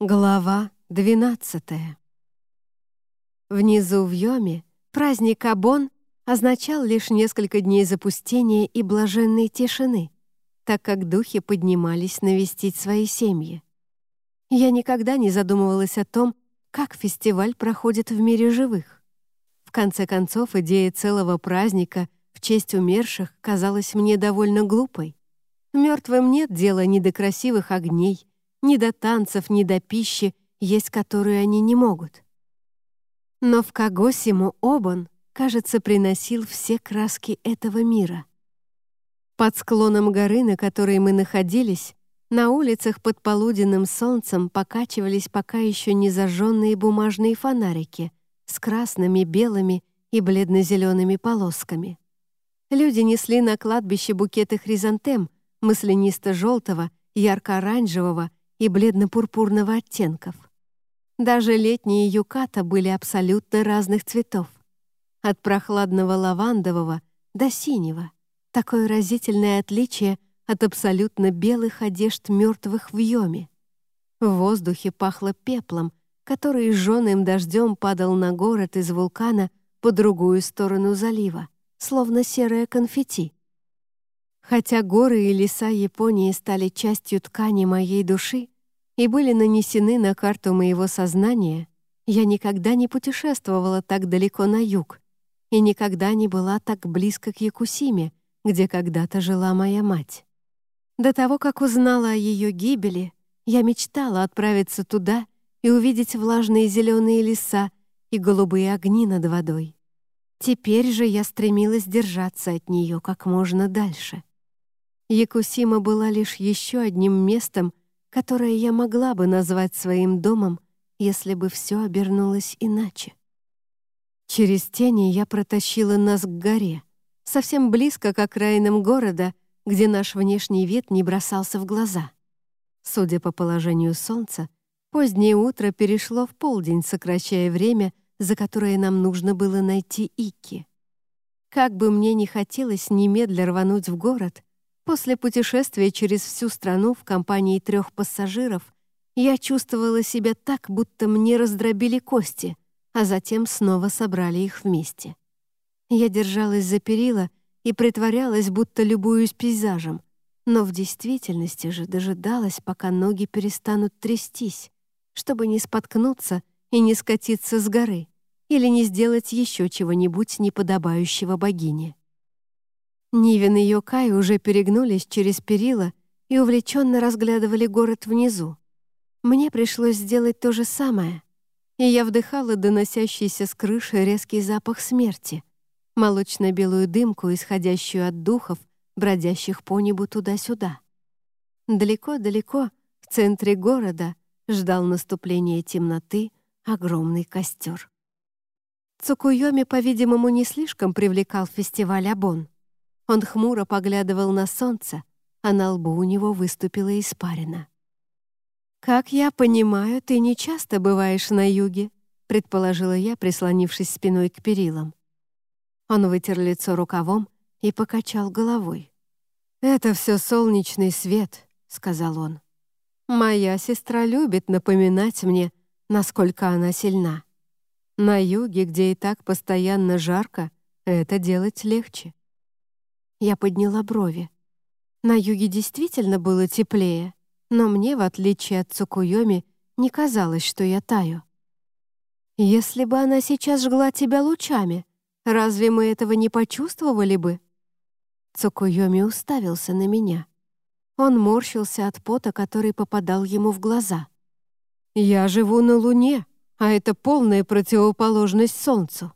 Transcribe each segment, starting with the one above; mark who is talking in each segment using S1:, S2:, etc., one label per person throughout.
S1: Глава 12 Внизу в Йоме праздник Абон означал лишь несколько дней запустения и блаженной тишины, так как духи поднимались навестить свои семьи. Я никогда не задумывалась о том, как фестиваль проходит в мире живых. В конце концов, идея целого праздника в честь умерших казалась мне довольно глупой. Мертвым нет дела ни до красивых огней, ни до танцев, ни до пищи, есть которую они не могут. Но в Кагосиму Обан, кажется, приносил все краски этого мира. Под склоном горы, на которой мы находились, на улицах под полуденным солнцем покачивались пока еще не зажженные бумажные фонарики с красными, белыми и бледно-зелеными полосками. Люди несли на кладбище букеты хризантем маслянисто-желтого, ярко-оранжевого и бледно-пурпурного оттенков. Даже летние юката были абсолютно разных цветов. От прохладного лавандового до синего. Такое разительное отличие от абсолютно белых одежд мертвых в Йоме. В воздухе пахло пеплом, который жженым дождем падал на город из вулкана по другую сторону залива, словно серое конфетти. Хотя горы и леса Японии стали частью ткани моей души и были нанесены на карту моего сознания, я никогда не путешествовала так далеко на юг и никогда не была так близко к Якусиме, где когда-то жила моя мать. До того, как узнала о ее гибели, я мечтала отправиться туда и увидеть влажные зеленые леса и голубые огни над водой. Теперь же я стремилась держаться от нее как можно дальше. Якусима была лишь еще одним местом, которое я могла бы назвать своим домом, если бы все обернулось иначе. Через тени я протащила нас к горе, совсем близко к окраинам города, где наш внешний вид не бросался в глаза. Судя по положению солнца, позднее утро перешло в полдень, сокращая время, за которое нам нужно было найти Ики. Как бы мне ни хотелось немедля рвануть в город, После путешествия через всю страну в компании трех пассажиров я чувствовала себя так, будто мне раздробили кости, а затем снова собрали их вместе. Я держалась за перила и притворялась, будто любуюсь пейзажем, но в действительности же дожидалась, пока ноги перестанут трястись, чтобы не споткнуться и не скатиться с горы или не сделать еще чего-нибудь неподобающего богине. Нивен и Йокай уже перегнулись через перила и увлеченно разглядывали город внизу. Мне пришлось сделать то же самое, и я вдыхала доносящийся с крыши резкий запах смерти, молочно-белую дымку, исходящую от духов, бродящих по небу туда-сюда. Далеко-далеко, в центре города, ждал наступления темноты огромный костер. Цукуйоми, по-видимому, не слишком привлекал фестиваль Абон. Он хмуро поглядывал на солнце, а на лбу у него выступила испарина. «Как я понимаю, ты не часто бываешь на юге», предположила я, прислонившись спиной к перилам. Он вытер лицо рукавом и покачал головой. «Это все солнечный свет», — сказал он. «Моя сестра любит напоминать мне, насколько она сильна. На юге, где и так постоянно жарко, это делать легче. Я подняла брови. На юге действительно было теплее, но мне, в отличие от Цукуйоми, не казалось, что я таю. Если бы она сейчас жгла тебя лучами, разве мы этого не почувствовали бы? Цукуйоми уставился на меня. Он морщился от пота, который попадал ему в глаза. «Я живу на Луне, а это полная противоположность Солнцу.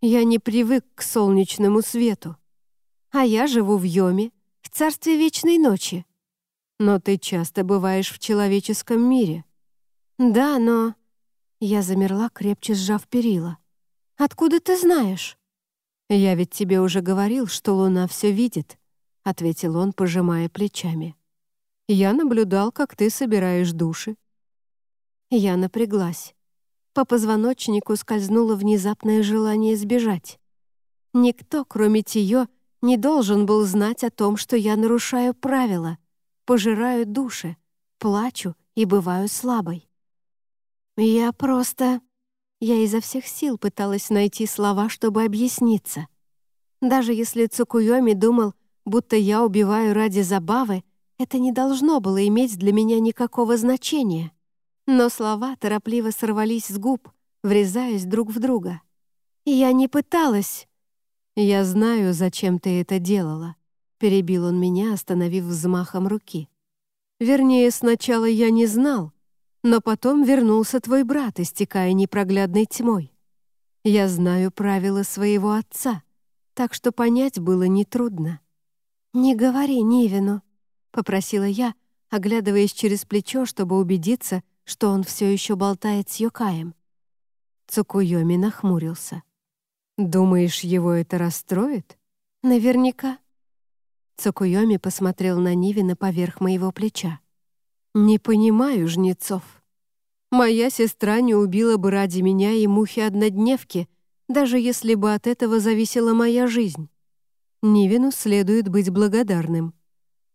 S1: Я не привык к солнечному свету а я живу в Йоме, в царстве вечной ночи. Но ты часто бываешь в человеческом мире. Да, но... Я замерла, крепче сжав перила. «Откуда ты знаешь?» «Я ведь тебе уже говорил, что Луна все видит», — ответил он, пожимая плечами. «Я наблюдал, как ты собираешь души». Я напряглась. По позвоночнику скользнуло внезапное желание сбежать. Никто, кроме Тиё, не должен был знать о том, что я нарушаю правила, пожираю души, плачу и бываю слабой. «Я просто...» Я изо всех сил пыталась найти слова, чтобы объясниться. Даже если Цукуйоми думал, будто я убиваю ради забавы, это не должно было иметь для меня никакого значения. Но слова торопливо сорвались с губ, врезаясь друг в друга. «Я не пыталась...» «Я знаю, зачем ты это делала», — перебил он меня, остановив взмахом руки. «Вернее, сначала я не знал, но потом вернулся твой брат, истекая непроглядной тьмой. Я знаю правила своего отца, так что понять было нетрудно». «Не говори Нивину», — попросила я, оглядываясь через плечо, чтобы убедиться, что он все еще болтает с Йокаем. Цукуйоми нахмурился. «Думаешь, его это расстроит?» «Наверняка». Цукуйоми посмотрел на Нивина поверх моего плеча. «Не понимаю, жнецов. Моя сестра не убила бы ради меня и мухи-однодневки, даже если бы от этого зависела моя жизнь. Нивину следует быть благодарным».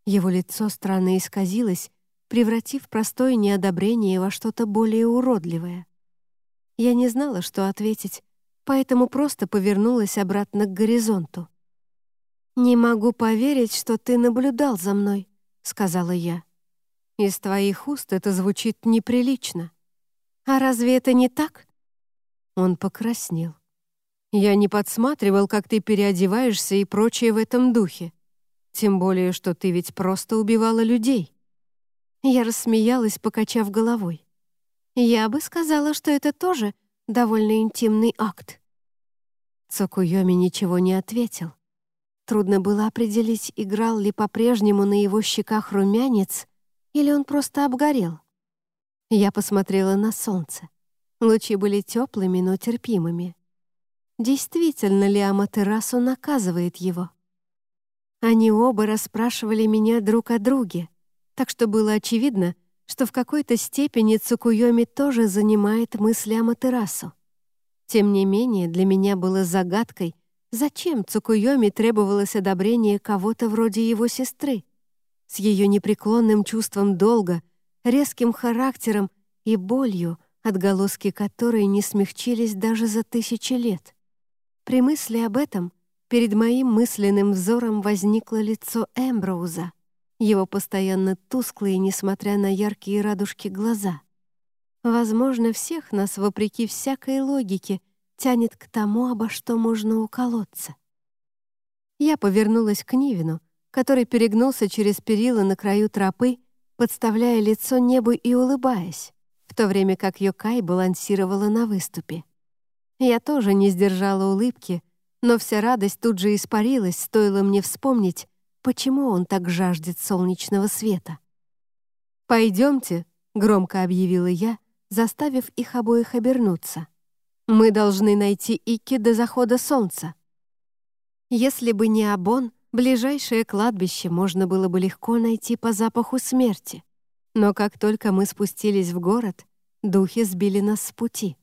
S1: Его лицо странно исказилось, превратив простое неодобрение во что-то более уродливое. Я не знала, что ответить, поэтому просто повернулась обратно к горизонту. «Не могу поверить, что ты наблюдал за мной», — сказала я. «Из твоих уст это звучит неприлично. А разве это не так?» Он покраснел. «Я не подсматривал, как ты переодеваешься и прочее в этом духе. Тем более, что ты ведь просто убивала людей». Я рассмеялась, покачав головой. Я бы сказала, что это тоже довольно интимный акт. Цокуйоми ничего не ответил. Трудно было определить, играл ли по-прежнему на его щеках румянец, или он просто обгорел. Я посмотрела на солнце. Лучи были теплыми, но терпимыми. Действительно ли Аматерасу наказывает его? Они оба расспрашивали меня друг о друге, так что было очевидно, что в какой-то степени Цукуйоми тоже занимает мысли о Матерасу. Тем не менее, для меня было загадкой, зачем Цукуйоми требовалось одобрение кого-то вроде его сестры, с ее непреклонным чувством долга, резким характером и болью, отголоски которой не смягчились даже за тысячи лет. При мысли об этом перед моим мысленным взором возникло лицо Эмброуза, его постоянно тусклые, несмотря на яркие радужки, глаза. Возможно, всех нас, вопреки всякой логике, тянет к тому, обо что можно уколоться. Я повернулась к Нивину, который перегнулся через перила на краю тропы, подставляя лицо небу и улыбаясь, в то время как Йокай балансировала на выступе. Я тоже не сдержала улыбки, но вся радость тут же испарилась, стоило мне вспомнить, почему он так жаждет солнечного света. «Пойдемте», — громко объявила я, заставив их обоих обернуться. «Мы должны найти Ики до захода солнца». Если бы не Абон, ближайшее кладбище можно было бы легко найти по запаху смерти. Но как только мы спустились в город, духи сбили нас с пути.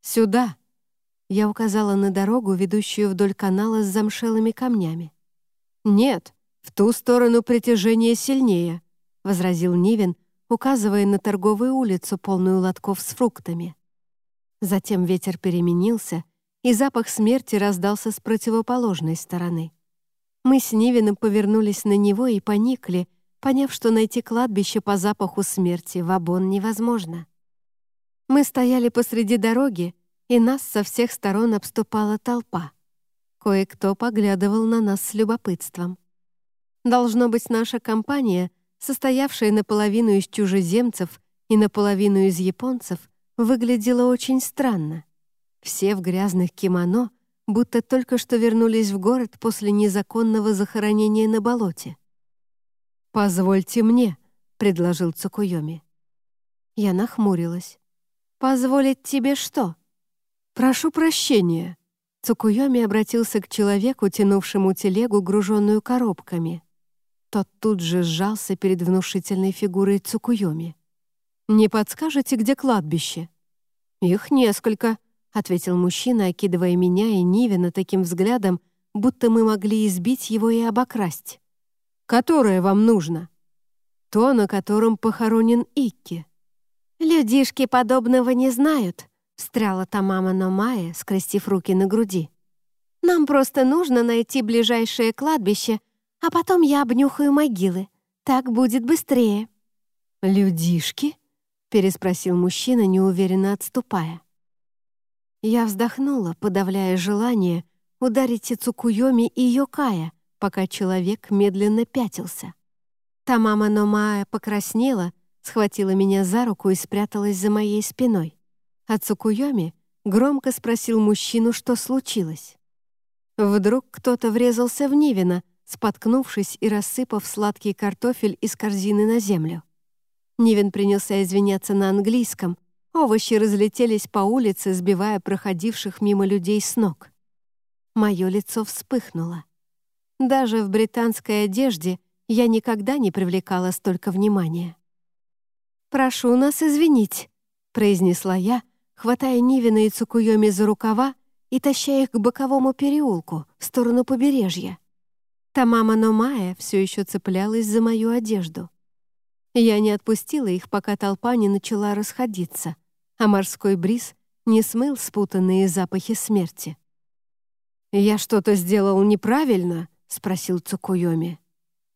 S1: «Сюда!» — я указала на дорогу, ведущую вдоль канала с замшелыми камнями. «Нет, в ту сторону притяжение сильнее», — возразил Нивен, указывая на торговую улицу, полную лотков с фруктами. Затем ветер переменился, и запах смерти раздался с противоположной стороны. Мы с Нивином повернулись на него и поникли, поняв, что найти кладбище по запаху смерти в Абон невозможно. Мы стояли посреди дороги, и нас со всех сторон обступала толпа. Кое-кто поглядывал на нас с любопытством. Должно быть, наша компания, состоявшая наполовину из чужеземцев и наполовину из японцев, выглядела очень странно. Все в грязных кимоно, будто только что вернулись в город после незаконного захоронения на болоте. «Позвольте мне», — предложил Цукуйоми. Я нахмурилась. «Позволить тебе что?» «Прошу прощения», Цукуйоми обратился к человеку, тянувшему телегу, груженную коробками. Тот тут же сжался перед внушительной фигурой Цукуйоми. «Не подскажете, где кладбище?» «Их несколько», — ответил мужчина, окидывая меня и Нивина таким взглядом, будто мы могли избить его и обокрасть. «Которое вам нужно?» «То, на котором похоронен Икки». «Людишки подобного не знают», — встряла Тамама Номая, скрестив руки на груди. «Нам просто нужно найти ближайшее кладбище, а потом я обнюхаю могилы. Так будет быстрее».
S2: «Людишки?» — переспросил мужчина, неуверенно отступая. Я вздохнула, подавляя желание ударить и и Йокая, пока человек медленно пятился. Та мама Номая покраснела, схватила меня за руку и спряталась за моей спиной. А Цукуйоми громко спросил мужчину, что случилось. Вдруг кто-то врезался в Нивина, споткнувшись и рассыпав сладкий картофель из корзины на землю. Нивин принялся извиняться на английском, овощи разлетелись по улице, сбивая проходивших мимо людей с ног. Мое лицо вспыхнуло. Даже в британской одежде я никогда не привлекала столько внимания. «Прошу нас извинить», — произнесла я, хватая Нивина и Цукуйоми за рукава и таща их к боковому переулку, в сторону побережья. Тамама Номая все еще цеплялась за мою одежду. Я не отпустила их, пока толпа не начала расходиться, а морской бриз не смыл спутанные запахи смерти. «Я что-то сделал неправильно?» — спросил Цукуйоми.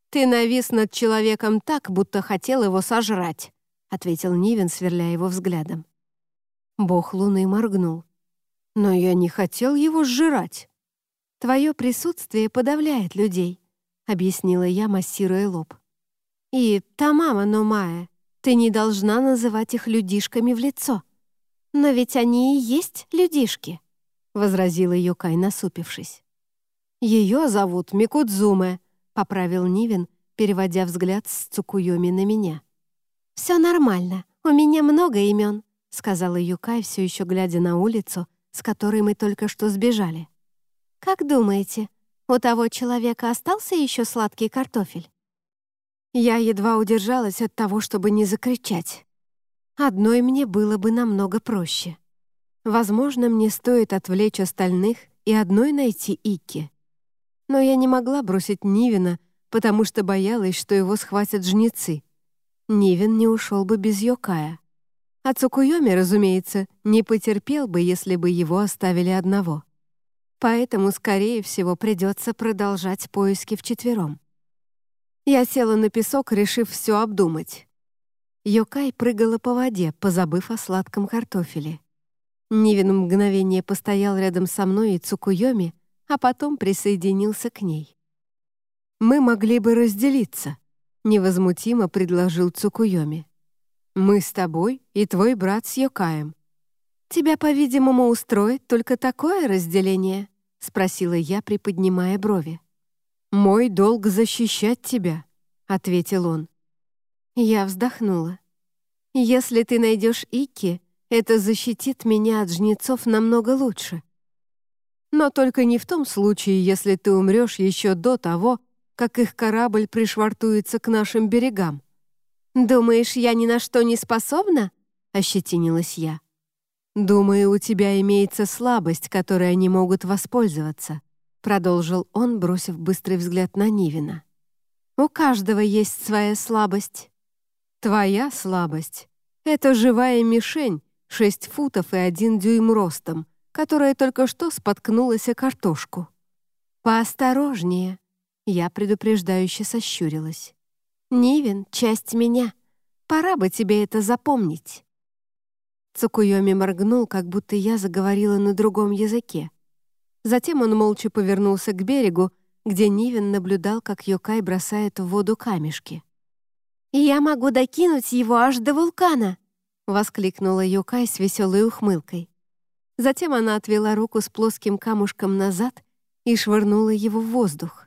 S2: «Ты навис над человеком так, будто хотел его сожрать», — ответил Нивен, сверляя его взглядом. Бог Луны моргнул. «Но я не хотел его сжирать». «Твое присутствие подавляет людей», — объяснила я, массируя лоб. «И та мама Номая, ты не должна называть их людишками в лицо. Но ведь они и есть людишки», — возразила Юкай, насупившись. «Ее зовут Микудзуме», — поправил Нивен, переводя взгляд с Цукуйоми на меня. «Все нормально, у меня много имен», — сказала Юкай, все еще глядя на улицу, с которой мы только что сбежали. «Как думаете, у того человека остался еще сладкий картофель?» Я едва удержалась от того, чтобы не закричать. Одной мне было бы намного проще. Возможно, мне стоит отвлечь остальных и одной найти Икки. Но я не могла бросить Нивина, потому что боялась, что его схватят жнецы. Нивин не ушел бы без Йокая. А Цукуйоми, разумеется, не потерпел бы, если бы его оставили одного. Поэтому, скорее всего, придется продолжать поиски вчетвером. Я села на песок, решив все обдумать. Йокай прыгала по воде, позабыв о сладком картофеле. Нивин мгновение постоял рядом со мной и Цукуйоми, а потом присоединился к ней. «Мы могли бы разделиться», — невозмутимо предложил Цукуйоми. «Мы с тобой и твой брат с Йокаем». «Тебя, по-видимому, устроит только такое разделение?» — спросила я, приподнимая брови. «Мой долг защищать тебя», — ответил он. Я вздохнула. «Если ты найдешь Ики, это защитит меня от жнецов намного лучше. Но только не в том случае, если ты умрешь еще до того, как их корабль пришвартуется к нашим берегам. «Думаешь, я ни на что не способна?» — ощетинилась я. «Думаю, у тебя имеется слабость, которой они могут воспользоваться», — продолжил он, бросив быстрый взгляд на Нивина. «У каждого есть своя слабость». «Твоя слабость — это живая мишень, шесть футов и один дюйм ростом, которая только что споткнулась о картошку. «Поосторожнее!» — я предупреждающе сощурилась. «Нивен — часть меня. Пора бы тебе это запомнить». Цукуйоми моргнул, как будто я заговорила на другом языке. Затем он молча повернулся к берегу, где Нивен наблюдал, как Йокай бросает в воду камешки. «Я могу докинуть его аж до вулкана!» — воскликнула Йокай с веселой ухмылкой. Затем она отвела руку с плоским камушком назад и швырнула его в воздух.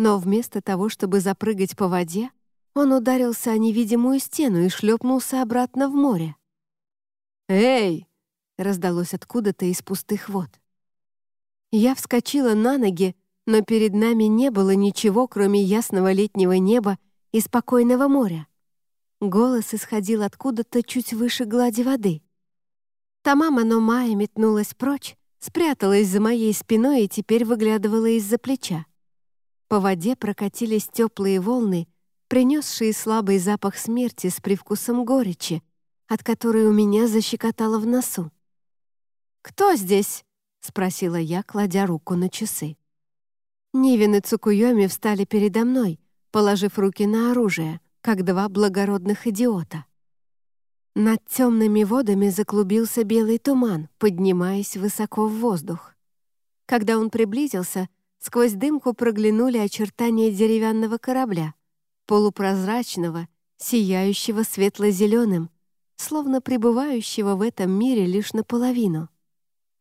S2: Но вместо того, чтобы запрыгать по воде, он ударился о невидимую стену и шлепнулся обратно в море. «Эй!» — раздалось откуда-то из пустых вод. Я вскочила на ноги, но перед нами не было ничего, кроме ясного летнего неба и спокойного моря. Голос исходил откуда-то чуть выше глади воды. Тамама Номая метнулась прочь, спряталась за моей спиной и теперь выглядывала из-за плеча. По воде прокатились теплые волны, принесшие слабый запах смерти с привкусом горечи,
S1: от которой у меня защекотало в носу.
S2: «Кто здесь?» — спросила я, кладя руку на часы.
S1: Нивин и Цукуйоми встали передо мной, положив руки на оружие, как два благородных идиота. Над темными водами заклубился белый туман, поднимаясь высоко в воздух. Когда он приблизился, сквозь дымку проглянули очертания деревянного корабля, полупрозрачного, сияющего светло-зеленым, словно пребывающего в этом мире лишь наполовину.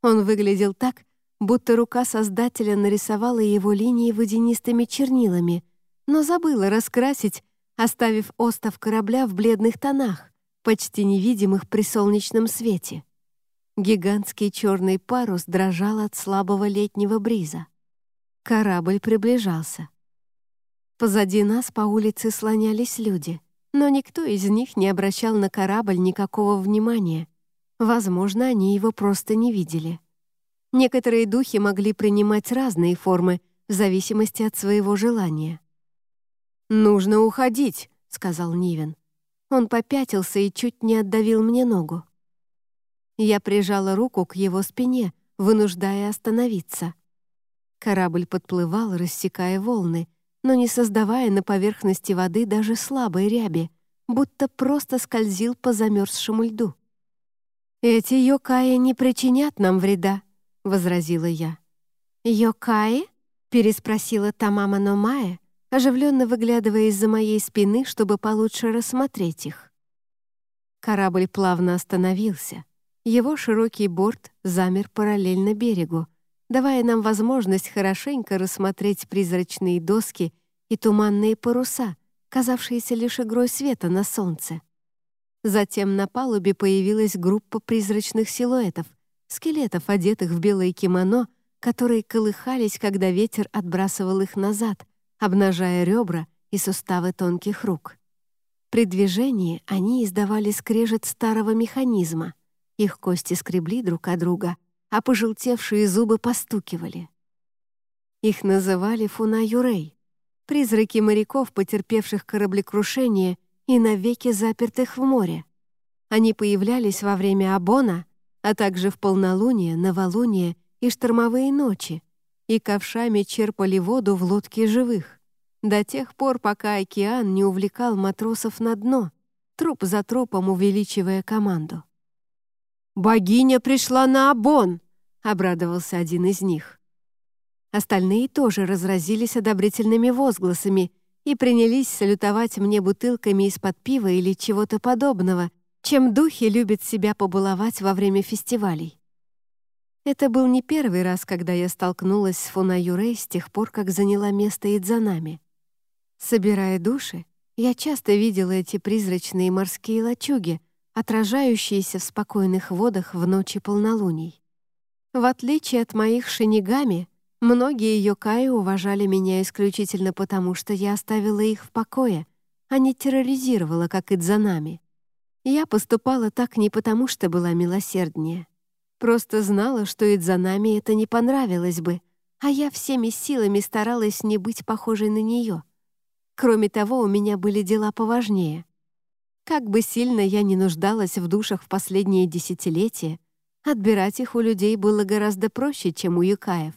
S1: Он выглядел так, будто рука Создателя нарисовала его линии водянистыми чернилами, но забыла раскрасить, оставив остов корабля в бледных тонах, почти невидимых при солнечном свете. Гигантский черный парус дрожал от слабого летнего бриза. Корабль приближался. Позади нас по улице слонялись люди, но никто из них не обращал на корабль никакого внимания. Возможно, они его просто не видели. Некоторые духи могли принимать разные формы в зависимости от своего желания.
S2: «Нужно уходить», — сказал Нивен.
S1: Он попятился и чуть не отдавил мне ногу. Я прижала руку к его спине, вынуждая остановиться. Корабль подплывал, рассекая волны, но не создавая на поверхности воды даже слабой ряби, будто просто скользил по замерзшему льду. «Эти йокаи не причинят нам вреда», — возразила я.
S2: «Йокаи?» — переспросила Тамама Номая, оживленно выглядывая из-за моей спины, чтобы получше рассмотреть их.
S1: Корабль плавно остановился. Его широкий борт замер параллельно берегу, давая нам возможность хорошенько рассмотреть призрачные доски и туманные паруса, казавшиеся лишь игрой света на солнце. Затем на палубе появилась группа призрачных силуэтов, скелетов, одетых в белое кимоно, которые колыхались, когда ветер отбрасывал их назад, обнажая ребра и суставы тонких рук. При движении они издавали скрежет старого механизма. Их кости скребли друг о друга, а пожелтевшие зубы постукивали. Их называли фуна-юрей, призраки моряков, потерпевших кораблекрушение и навеки запертых в море. Они появлялись во время абона, а также в полнолуние, новолуние и штормовые ночи, и ковшами черпали воду в лодке живых, до тех пор, пока океан не увлекал матросов на дно, труп за трупом увеличивая команду.
S2: «Богиня пришла на Абон!» — обрадовался один из них.
S1: Остальные тоже разразились одобрительными возгласами и принялись салютовать мне бутылками из-под пива или чего-то подобного, чем духи любят себя побаловать во время фестивалей. Это был не первый раз, когда я столкнулась с Фуна Юрей с тех пор, как заняла место Идзанами. Собирая души, я часто видела эти призрачные морские лачуги, отражающиеся в спокойных водах в ночи полнолуний. В отличие от моих шинигами, многие йокаи уважали меня исключительно потому, что я оставила их в покое, а не терроризировала, как Идзанами. Я поступала так не потому, что была милосерднее. Просто знала, что Идзанами это не понравилось бы, а я всеми силами старалась не быть похожей на нее. Кроме того, у меня были дела поважнее. Как бы сильно я ни нуждалась в душах в последние десятилетия, отбирать их у людей было гораздо проще, чем у юкаев.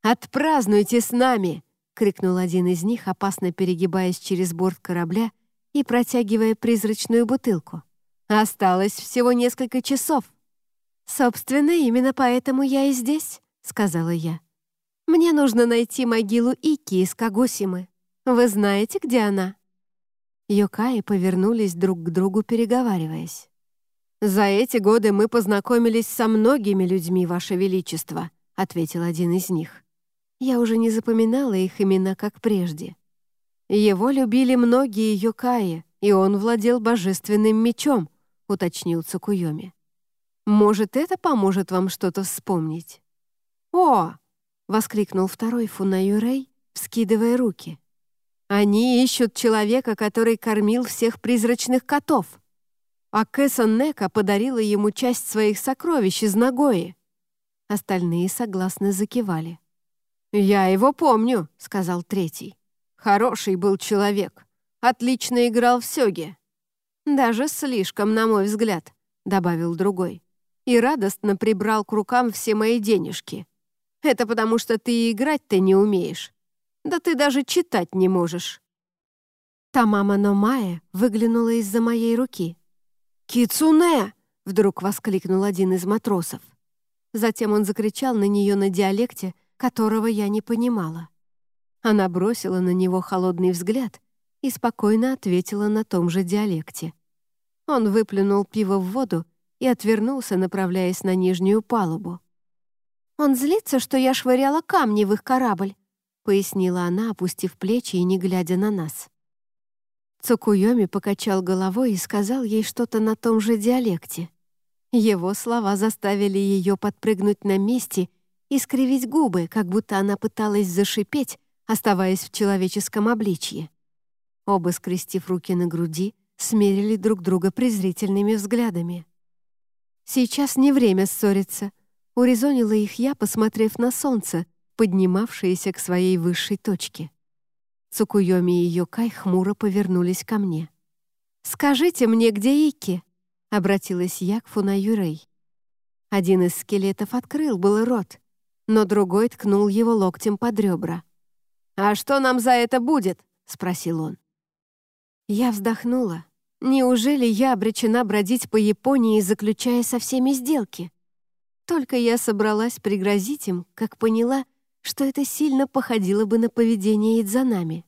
S2: «Отпразднуйте с нами!» — крикнул один из них, опасно перегибаясь через борт корабля и протягивая призрачную бутылку. «Осталось всего несколько часов».
S1: «Собственно, именно поэтому я и здесь», — сказала я. «Мне нужно найти могилу Ики из Кагосимы. Вы знаете, где она?» Йокаи повернулись друг к другу, переговариваясь.
S2: «За эти годы мы познакомились со многими людьми, Ваше Величество», — ответил один из них.
S1: Я уже не запоминала их имена, как прежде.
S2: «Его любили многие Йокаи, и он владел божественным мечом», — уточнил Цукуйоми. «Может, это поможет вам что-то вспомнить?»
S1: «О!» — воскликнул второй Фунаюрей, вскидывая руки.
S2: «Они ищут человека, который кормил всех призрачных котов. А Кэса Нека подарила ему часть своих сокровищ из Нагои».
S1: Остальные согласно закивали.
S2: «Я его помню», — сказал третий. Хороший был человек. Отлично играл в сёге.
S1: «Даже слишком, на мой взгляд», — добавил другой. «И радостно прибрал к рукам все мои денежки. Это потому, что ты играть-то не умеешь. Да ты даже читать не можешь».
S2: Тамама Номая выглянула из-за моей руки.
S1: «Кицуне!» — вдруг воскликнул один из матросов.
S2: Затем он закричал на нее на диалекте, которого я не понимала. Она бросила на него холодный взгляд и спокойно ответила на том же диалекте. Он выплюнул пиво в воду и отвернулся, направляясь на нижнюю палубу.
S1: «Он злится, что я швыряла камни в их корабль»,
S2: пояснила она, опустив плечи и не глядя на нас. Цукуйоми покачал головой и сказал ей что-то на том же диалекте. Его слова заставили ее подпрыгнуть на месте и скривить губы, как будто она пыталась зашипеть, оставаясь в человеческом обличье. Оба, скрестив руки на груди, смерили друг друга презрительными взглядами. «Сейчас не время ссориться», — урезонила их я, посмотрев на солнце, поднимавшееся к своей высшей точке. Цукуйоми и Йокай хмуро повернулись ко мне. «Скажите мне, где Ики?» — обратилась я к Фунаюрей. Один из скелетов открыл был рот, но другой ткнул его локтем под ребра.
S1: «А что нам за это будет?» — спросил он.
S2: Я вздохнула. Неужели я обречена бродить по Японии, заключая со всеми сделки? Только я собралась пригрозить им, как поняла, что это сильно походило бы на поведение Идзанами.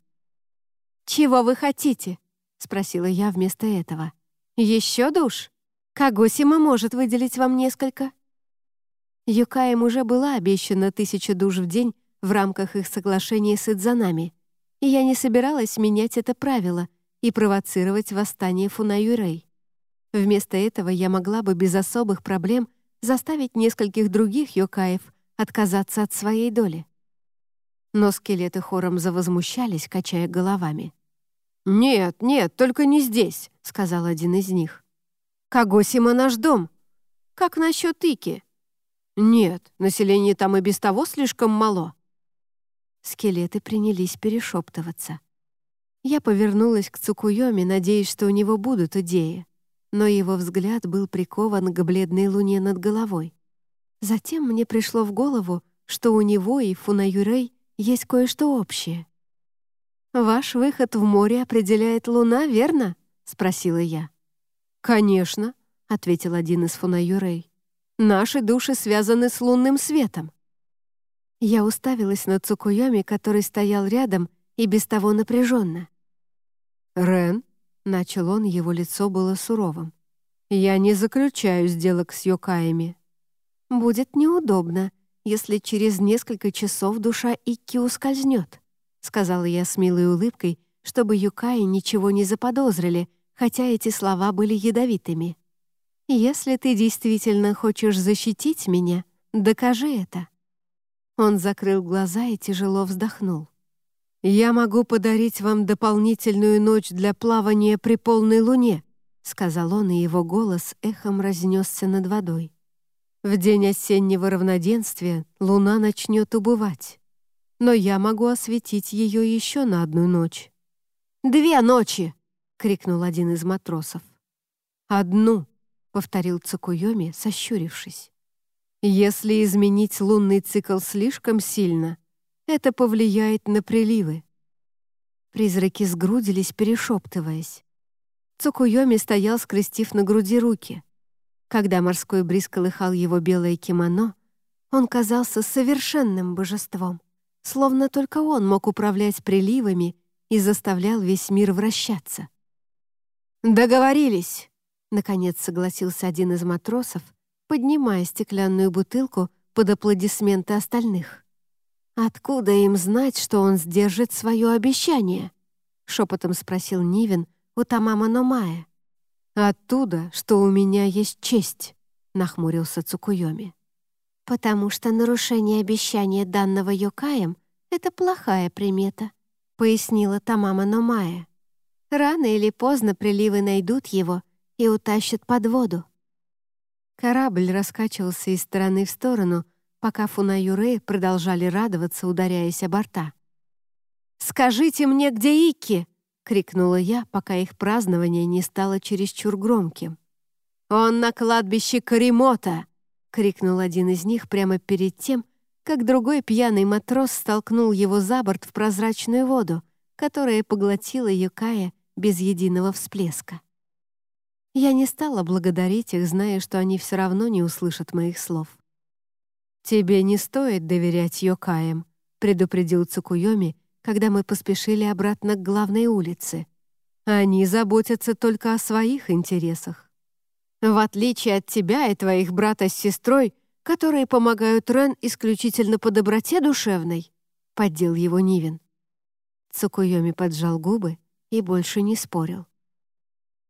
S1: «Чего вы хотите?» — спросила я вместо этого. «Еще душ? Кагосима может выделить вам несколько?»
S2: Юкаем уже была обещана тысяча душ в день в рамках их соглашения с Идзанами, и я не собиралась менять это правило и провоцировать восстание Фунаюрей. Вместо этого я могла бы без особых проблем заставить нескольких других йокаев отказаться от своей доли. Но скелеты хором завозмущались, качая головами.
S1: «Нет, нет, только не здесь», — сказал один из них. «Кагосима наш дом. Как насчет Ики?» «Нет, население там и без того слишком мало».
S2: Скелеты принялись перешептываться. Я повернулась к Цукуйоми, надеясь, что у него будут идеи, но его взгляд был прикован к бледной луне над головой. Затем мне пришло в голову, что у него и Фунаюрей есть кое-что общее. «Ваш выход в море определяет луна, верно?» — спросила я.
S1: «Конечно», — ответил один из Фунаюрей. «Наши души связаны с лунным светом».
S2: Я уставилась на Цукуйоми, который стоял рядом и без того напряженно.
S1: «Рен», — начал он, его лицо было суровым, «я не заключаю сделок с Йокаями.
S2: «Будет неудобно, если через несколько часов душа Икки ускользнет», сказала я с милой улыбкой, чтобы Юкаи ничего не заподозрили, хотя эти слова были ядовитыми. «Если ты действительно хочешь защитить меня, докажи это». Он закрыл глаза и тяжело вздохнул.
S1: «Я могу подарить вам дополнительную ночь для плавания при полной луне», сказал он, и его голос эхом разнесся над водой. В день осеннего равноденствия луна начнет убывать, но я могу осветить ее еще на одну ночь.
S2: «Две ночи!» — крикнул один из матросов.
S1: «Одну!» — повторил Цукуйоми, сощурившись. «Если изменить лунный цикл слишком сильно, это повлияет на приливы».
S2: Призраки сгрудились, перешептываясь. Цукуйоми стоял, скрестив на груди руки. Когда морской бриз колыхал его белое кимоно, он казался совершенным божеством, словно только он мог управлять приливами и заставлял весь мир вращаться.
S1: «Договорились!»
S2: — наконец согласился один из матросов, поднимая стеклянную бутылку под аплодисменты остальных. «Откуда им знать, что он сдержит свое обещание?» — шепотом спросил Нивен у Тамама Номая.
S1: «Оттуда, что у меня есть честь», — нахмурился Цукуйоми.
S2: «Потому что нарушение обещания данного Йокаем — это плохая примета», — пояснила Тамама Номая. «Рано или поздно приливы найдут его и утащат под воду». Корабль раскачивался из стороны в сторону, пока Фунаюры продолжали радоваться, ударяясь о борта.
S1: «Скажите мне, где Икки!» — крикнула я, пока их празднование не стало чересчур громким. «Он на кладбище Каримота!» — крикнул один из них прямо перед тем, как другой пьяный матрос столкнул его за борт в прозрачную воду, которая поглотила Юкая без единого всплеска. Я не стала благодарить их, зная, что они все равно не услышат моих слов. «Тебе не стоит доверять Йокаям», — предупредил Цукуйоми, когда мы поспешили обратно к главной улице. «Они заботятся только о своих интересах. В отличие от тебя и твоих брата с сестрой, которые помогают Рен исключительно по доброте душевной», — поддел его Нивен. Цукуйоми поджал губы и больше не спорил.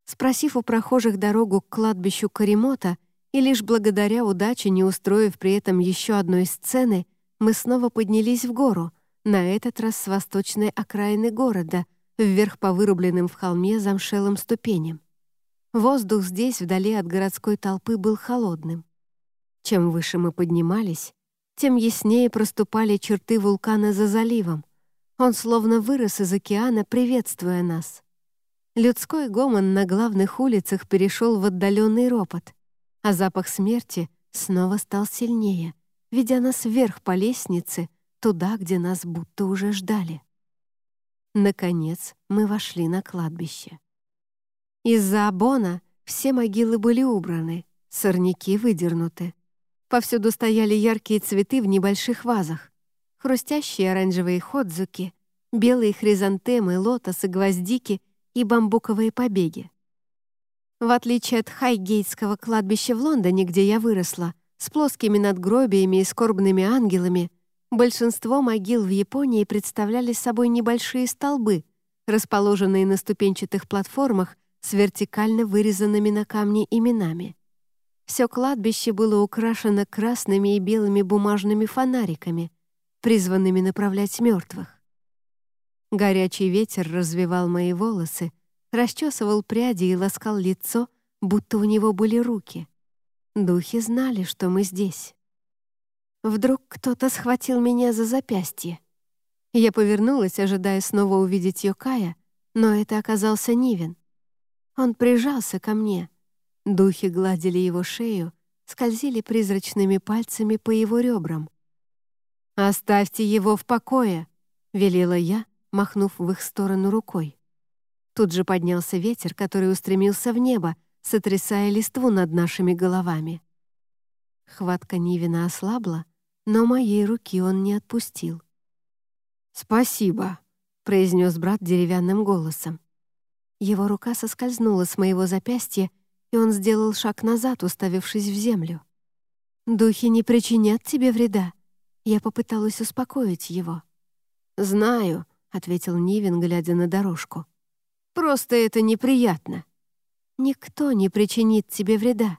S1: Спросив у прохожих дорогу к кладбищу Каримота, и лишь благодаря удаче, не устроив при этом еще одной сцены, мы снова поднялись в гору, на этот раз с восточной окраины города, вверх по вырубленным в холме замшелым ступеням. Воздух здесь, вдали от городской толпы, был холодным. Чем выше мы поднимались, тем яснее проступали черты вулкана за заливом. Он словно вырос из океана, приветствуя нас. Людской гомон на главных улицах перешел в отдаленный ропот, а запах смерти снова стал сильнее, ведя нас вверх по лестнице, туда, где нас будто уже ждали. Наконец мы вошли на кладбище. Из-за обона все могилы были убраны, сорняки выдернуты. Повсюду стояли яркие цветы в небольших вазах, хрустящие оранжевые ходзуки, белые хризантемы, лотосы, гвоздики — и бамбуковые побеги. В отличие от Хайгейтского кладбища в Лондоне, где я выросла, с плоскими надгробиями и скорбными ангелами, большинство могил в Японии представляли собой небольшие столбы, расположенные на ступенчатых платформах с вертикально вырезанными на камне именами. Все кладбище было украшено красными и белыми бумажными фонариками, призванными направлять мертвых. Горячий ветер развивал мои волосы, расчесывал пряди и ласкал лицо, будто у него были руки. Духи знали, что мы здесь. Вдруг кто-то схватил меня за запястье. Я повернулась, ожидая снова увидеть Йокая, но это оказался Нивен. Он прижался ко мне. Духи гладили его шею, скользили призрачными пальцами по его ребрам. «Оставьте его в покое», — велела я, махнув в их сторону рукой. Тут же поднялся ветер, который устремился в небо, сотрясая листву над нашими головами. Хватка Нивина ослабла, но моей руки он не отпустил. «Спасибо», — произнес брат деревянным голосом. Его рука соскользнула с моего запястья, и он сделал шаг назад, уставившись в землю. «Духи не причинят тебе вреда». Я попыталась успокоить его. «Знаю», — ответил Нивин, глядя на дорожку. «Просто это неприятно. Никто не причинит тебе вреда.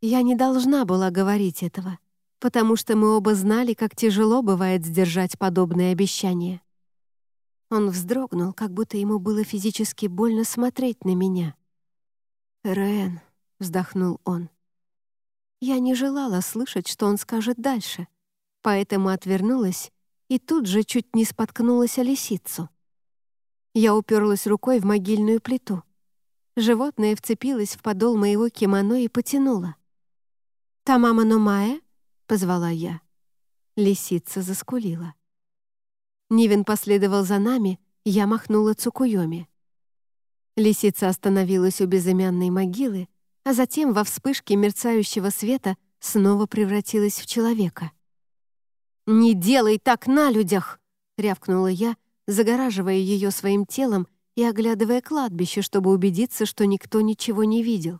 S1: Я не должна была говорить этого, потому что мы оба знали, как тяжело бывает сдержать подобные обещания». Он вздрогнул, как будто ему было физически больно смотреть на меня. «Рен», — вздохнул он. Я не желала слышать, что он скажет дальше, поэтому отвернулась и тут же чуть не споткнулась о лисицу. Я уперлась рукой в могильную плиту. Животное вцепилось в подол моего кимоно и потянуло. «Тамама Номая?» — позвала я. Лисица заскулила. Нивен последовал за нами, я махнула Цукуйоми. Лисица остановилась у безымянной могилы, а затем во вспышке мерцающего света снова превратилась в человека — «Не делай так на людях!» — рявкнула я, загораживая ее своим телом и оглядывая кладбище, чтобы убедиться, что никто ничего не видел.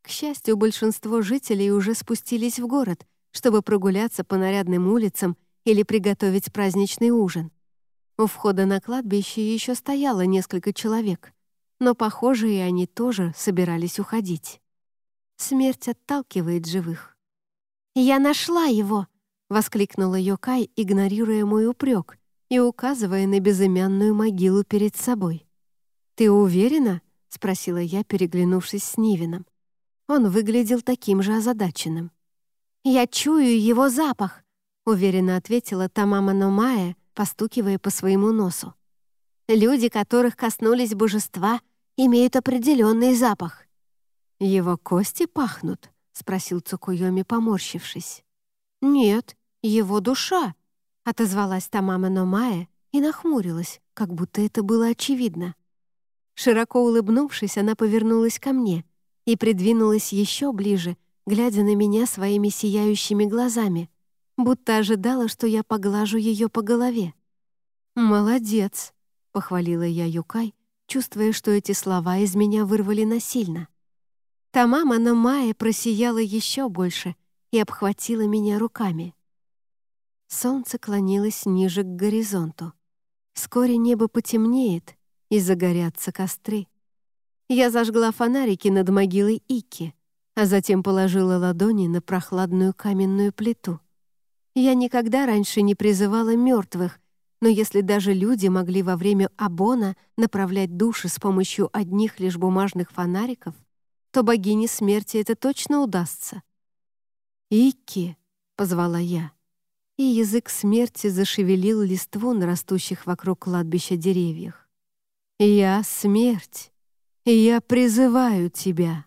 S1: К счастью, большинство жителей уже спустились в город, чтобы прогуляться по нарядным улицам или приготовить праздничный ужин. У входа на кладбище еще стояло несколько человек, но, похоже, и они тоже собирались уходить. Смерть отталкивает живых. «Я нашла его!» — воскликнула Йокай, игнорируя мой упрек и указывая на безымянную могилу перед собой. «Ты уверена?» — спросила я, переглянувшись с Нивином. Он выглядел таким же озадаченным. «Я чую его запах», — уверенно ответила Тамама Номая, постукивая по своему носу. Люди, которых коснулись божества, имеют определенный запах.
S2: «Его кости пахнут?» — спросил Цукуйоми, поморщившись.
S1: «Нет, его душа», — отозвалась Тамама Номая
S2: и нахмурилась, как будто это было очевидно.
S1: Широко улыбнувшись, она повернулась ко мне и придвинулась еще ближе, глядя на меня своими сияющими глазами, будто ожидала, что я поглажу ее по голове.
S2: «Молодец!» — похвалила я Юкай, чувствуя, что эти слова из меня вырвали насильно.
S1: Та мама на Мае просияла еще больше и обхватила меня руками.
S2: Солнце клонилось ниже к горизонту. Вскоре небо потемнеет, и загорятся костры. Я зажгла фонарики над могилой Ики, а затем положила ладони на прохладную каменную плиту. Я никогда раньше не призывала мертвых, но если даже люди могли во время Абона направлять души с помощью одних лишь бумажных фонариков, то богине смерти это точно удастся. «Икки!» — позвала я, и язык смерти зашевелил листву на растущих вокруг кладбища деревьях. «Я — смерть, я призываю тебя!»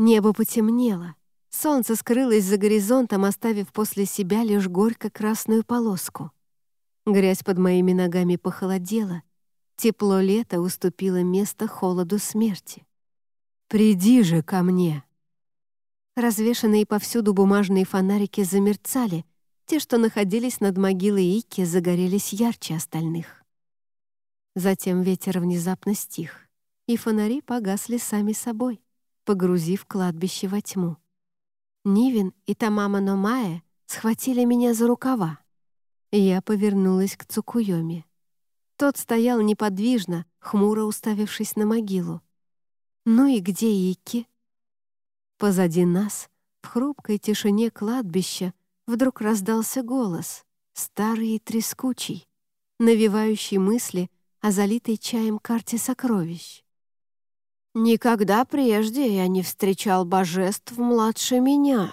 S2: Небо потемнело, солнце скрылось за горизонтом, оставив после себя лишь горько-красную полоску. Грязь под моими ногами похолодела, тепло лета уступило место холоду смерти. «Приди же ко мне!» Развешанные повсюду бумажные фонарики замерцали, те, что находились над могилой Ики, загорелись ярче остальных. Затем ветер внезапно стих, и фонари погасли сами собой, погрузив кладбище во тьму. Нивин и Тамама Номая схватили меня за рукава. Я повернулась к Цукуйоми. Тот стоял неподвижно, хмуро уставившись на могилу. «Ну и где Икки?» Позади нас, в хрупкой тишине кладбища, вдруг раздался голос, старый и трескучий, навевающий мысли о залитой чаем карте сокровищ.
S1: Никогда прежде я не встречал божеств младше меня.